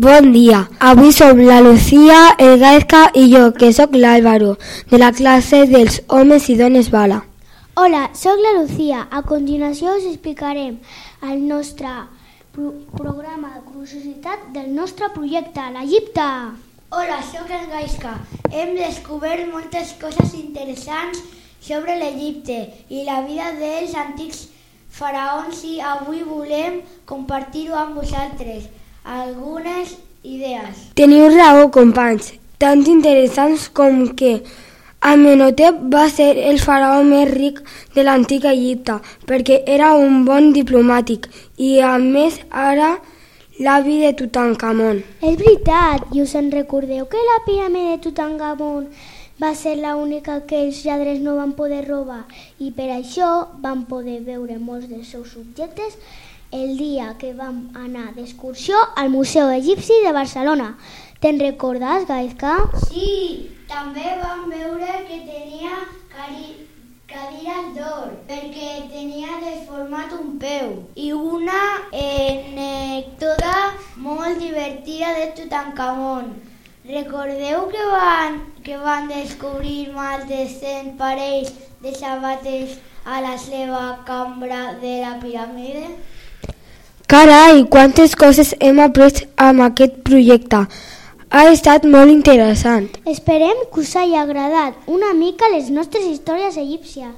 Bon dia. Avui som la Lucía, el Gaizka i jo, que sóc l'Àlvaro, de la classe dels homes i dones bala. Hola, sóc la Lucía. A continuació us explicarem el nostre pro programa de curiositat del nostre projecte, l'Egipte. Hola, sóc el Gaisca. Hem descobert moltes coses interessants sobre l'Egipte i la vida dels antics faraons i avui volem compartir-ho amb vosaltres algunes idees. Teniu raó, companys, tan interessants com que Amenhotep va ser el faraó més ric de l'antic Egipte perquè era un bon diplomàtic i a més ara l'avi de Tutankamon. És veritat, i us en recordeu que la piràmide de Tutankamon va ser la única que els lladres no van poder robar i per això van poder veure molts dels seus objectes el dia que vam anar d'excursió al Museu Egipci de Barcelona. Te'n recordes, Gaizka? Sí, també vam veure que tenia cari cadires d'or perquè tenia deformat un peu i una anècdota molt divertida de Tutankamon. Recordeu que van, que van descobrir més de 100 parells de sabates a la seva cambra de la piràmide? Carai, quantes coses hem après amb aquest projecte. Ha estat molt interessant. Esperem que us hagi agradat una mica les nostres històries egípcies.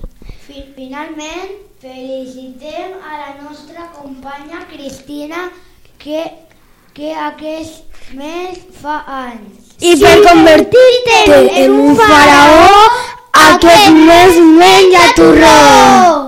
Finalment, felicitem a la nostra companya Cristina que, que aquest mes fa anys. I per convertir-te en un faraó, aquest mes menja torró.